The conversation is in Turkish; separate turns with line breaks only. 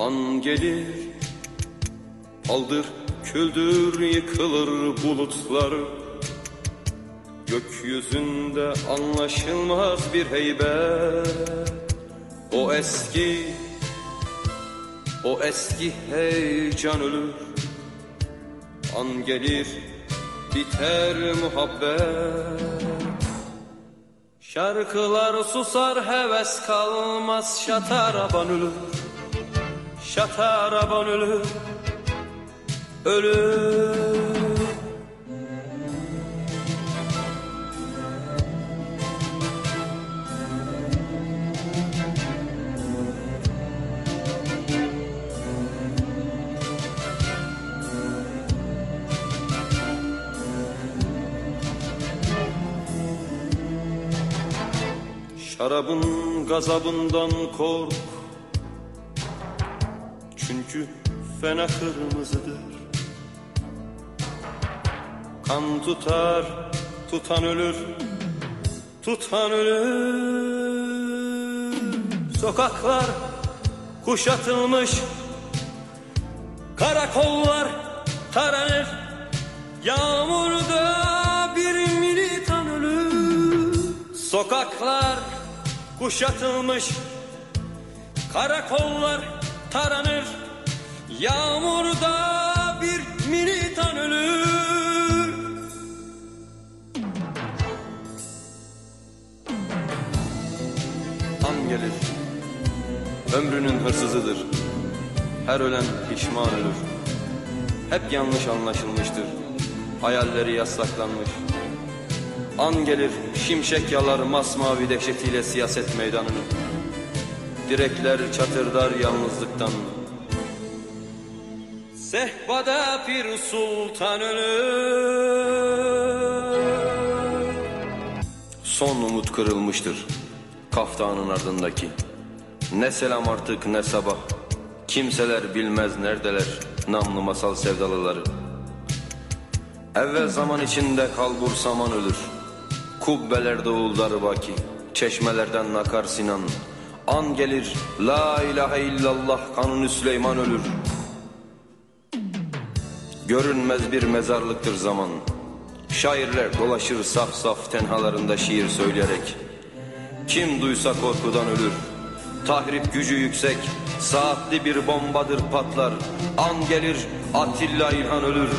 An gelir Aldır küldür yıkılır bulutlar. Gökyüzünde anlaşılmaz bir heybet. O eski O eski heyecan ölür. An gelir biter muhabbet. Şarkılar susar heves kalmaz şataraban ölür Şataraban ölür Ölür. Şarabın gazabından kork Çünkü fena kırmızıdır. Kan tutar, tutan ölür Tutan ölür. Sokaklar kuşatılmış Karakollar taranır. Yağmurda bir militan ölür. Sokaklar kuşatılmış Karakollar taranır. Yağmurda bir militan ölür. An gelir. Ömrünün hırsızıdır. Her ölen pişman ölür. Hep yanlış anlaşılmıştır. Hayalleri yasaklanmış. An gelir şimşek yalar masmavi dehşetiyle siyaset meydanını Direkler çatırdar yalnızlıktan. Sehpada bir sultan ölür. Son umut kırılmıştır Kaftanın ardındaki. Ne selam artık ne sabah. Kimseler bilmez neredeler Namlı masal sevdalıları. Evvel zaman içinde kalbur saman ölür. Kubbelerde uğuldar baki Çeşmelerden nakar Sinan An gelir La ilahe illallah kanuni Süleyman ölür. Görünmez bir mezarlıktır zaman. Şairler dolaşır saf saf tenhalarında şiir söyleyerek. Kim duysa korkudan ölür. Tahrip gücü yüksek Saatli bir bombadır patlar. An gelir Atilla İlhan ölür